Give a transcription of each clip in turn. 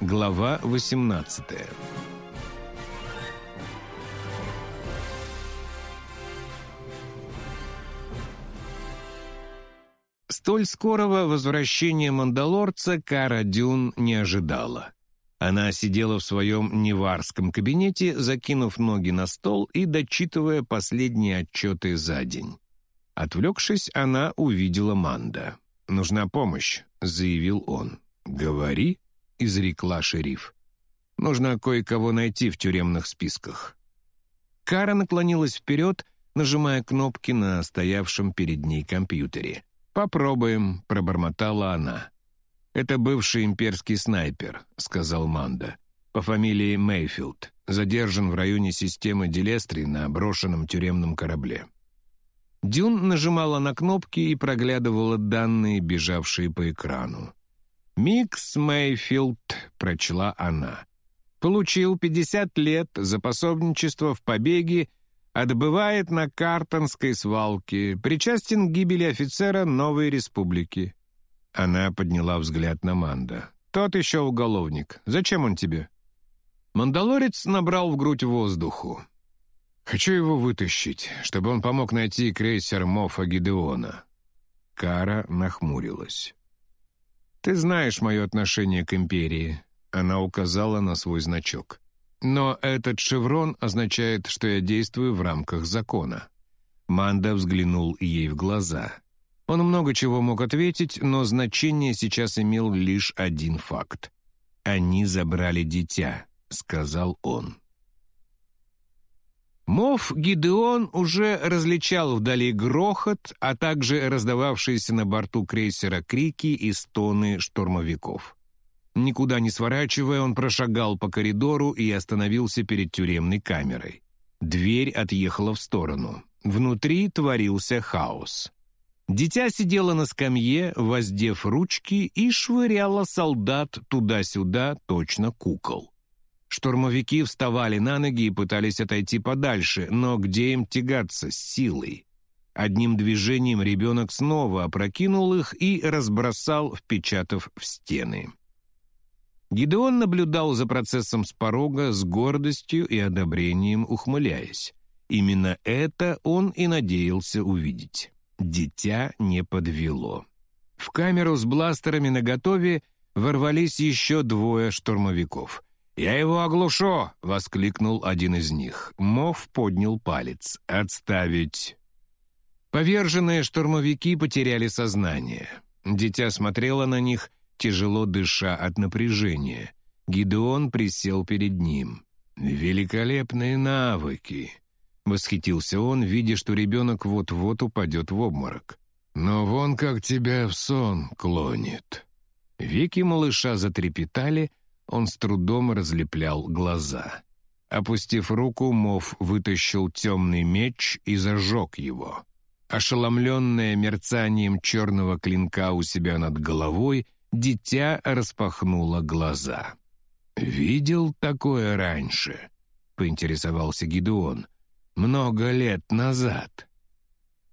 Глава 18 Столь скорого возвращения мандалорца Кара Дюн не ожидала. Она сидела в своем неварском кабинете, закинув ноги на стол и дочитывая последние отчеты за день. Отвлекшись, она увидела Манда. «Нужна помощь», — заявил он. «Говори», — изрекла шериф. «Нужно кое-кого найти в тюремных списках». Кара наклонилась вперед, нажимая кнопки на стоявшем перед ней компьютере. «Попробуем», — пробормотала она. «Это бывший имперский снайпер», — сказал Манда. «По фамилии Мейфилд. Задержан в районе системы Делестри на брошенном тюремном корабле». Дюн нажимала на кнопки и проглядывала данные, бежавшие по экрану. «Микс Мейфилд», — прочла она. «Получил 50 лет за пособничество в побеге, отбывает на Картонской свалке, причастен к гибели офицера Новой Республики». Она подняла взгляд на Манда. «Тот еще уголовник. Зачем он тебе?» Мандалорец набрал в грудь воздуху. «Хочу его вытащить, чтобы он помог найти крейсер Мофа Гидеона». Кара нахмурилась. «Ты знаешь мое отношение к Империи», — она указала на свой значок. «Но этот шеврон означает, что я действую в рамках закона». Манда взглянул ей в глаза. Он много чего мог ответить, но значение сейчас имел лишь один факт. «Они забрали дитя», — сказал он. Мов Гидеон уже различал вдали грохот, а также раздававшиеся на борту крейсера крики и стоны штурмовиков. Никуда не сворачивая, он прошагал по коридору и остановился перед тюремной камерой. Дверь отъехала в сторону. Внутри творился хаос. Дитя сидело на скамье, воздев ручки, и швыряло солдат туда-сюда, точно кукол. Штурмовики вставали на ноги и пытались отойти подальше, но где им тягаться с силой? Одним движением ребенок снова опрокинул их и разбросал, впечатав в стены. Гидеон наблюдал за процессом с порога с гордостью и одобрением ухмыляясь. Именно это он и надеялся увидеть. Дитя не подвело. В камеру с бластерами наготове ворвались еще двое штурмовиков — «Я его оглушу!» — воскликнул один из них. Мов поднял палец. «Отставить!» Поверженные штурмовики потеряли сознание. Дитя смотрело на них, тяжело дыша от напряжения. Гидеон присел перед ним. «Великолепные навыки!» — восхитился он, видя, что ребенок вот-вот упадет в обморок. «Но вон как тебя в сон клонит!» Веки малыша затрепетали, он с трудом разлеплял глаза. Опустив руку, Мов вытащил темный меч и зажег его. Ошеломленное мерцанием черного клинка у себя над головой, дитя распахнуло глаза. «Видел такое раньше?» — поинтересовался Гидеон. «Много лет назад».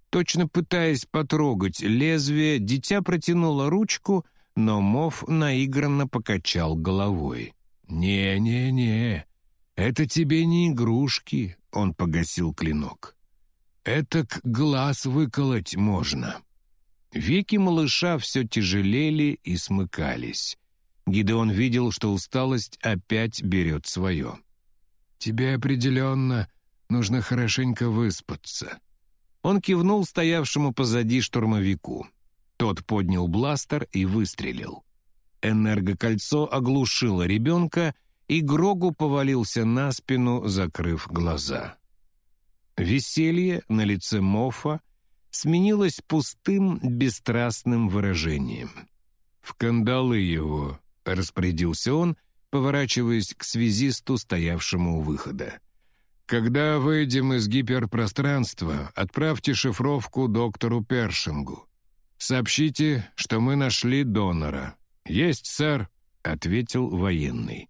Точно пытаясь потрогать лезвие, дитя протянуло ручку — но Мов наигранно покачал головой. «Не-не-не, это тебе не игрушки», — он погасил клинок. «Это к глаз выколоть можно». Веки малыша все тяжелели и смыкались. Гидеон видел, что усталость опять берет свое. «Тебе определенно нужно хорошенько выспаться». Он кивнул стоявшему позади штурмовику. Тот поднял бластер и выстрелил. Энергокольцо оглушило ребенка, и Грогу повалился на спину, закрыв глаза. Веселье на лице Мофа сменилось пустым, бесстрастным выражением. «В кандалы его», — распорядился он, поворачиваясь к связисту, стоявшему у выхода. «Когда выйдем из гиперпространства, отправьте шифровку доктору Першингу. «Сообщите, что мы нашли донора». «Есть, сэр», — ответил военный.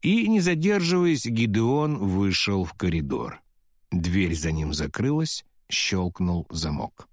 И, не задерживаясь, Гидеон вышел в коридор. Дверь за ним закрылась, щелкнул замок.